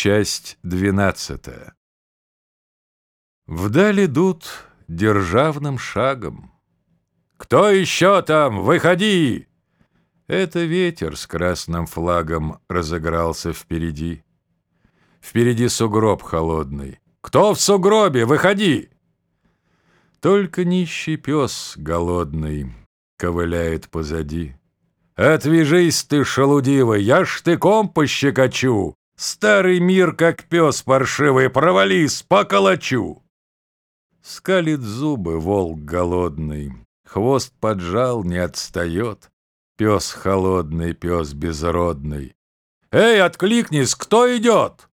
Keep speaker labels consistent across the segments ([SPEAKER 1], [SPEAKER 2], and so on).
[SPEAKER 1] Часть двенадцатая. Вдаль идут державным шагом. «Кто еще там? Выходи!» Это ветер с красным флагом разыгрался впереди. Впереди сугроб холодный. «Кто в сугробе? Выходи!» Только нищий пес голодный ковыляет позади. «Отвяжись ты, шалудивый, я штыком пощекочу! Старый мир, как пес паршивый, провались, поколочу!» Скалит зубы волк голодный, Хвост поджал, не отстает. Пес холодный, пес безродный. «Эй, откликнись, кто идет?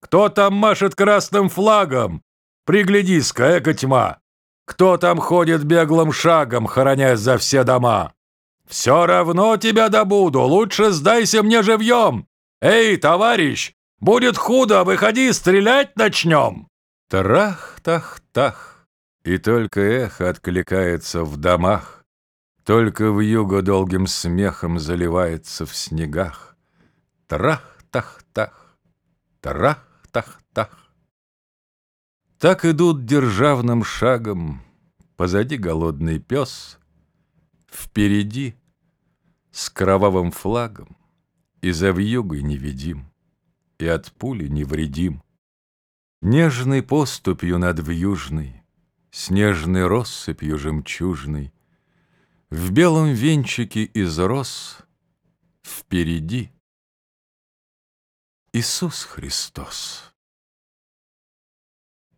[SPEAKER 1] Кто там машет красным флагом? Приглядись-ка, эко тьма! Кто там ходит беглым шагом, хоронясь за все дома? Все равно тебя добуду, лучше сдайся мне живьем! Эй, товарищ, будет худо, выходи, стрелять начнем!» Трах-тах-тах, и только эхо откликается в домах, Только в юго долгим смехом заливается в снегах. Трах-тах-тах, трах-тах-тах. Так идут державным шагом, Позади голодный пес, Впереди с кровавым флагом. И за вьюгой невидим, И от пули невредим. Нежной поступью над вьюжной Снежной россыпью жемчужной, В белом венчике из роз Впереди Иисус Христос.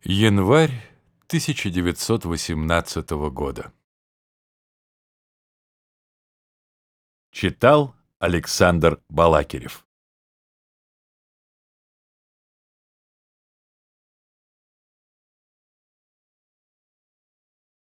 [SPEAKER 1] Январь 1918 года. Читал Александр Балакирев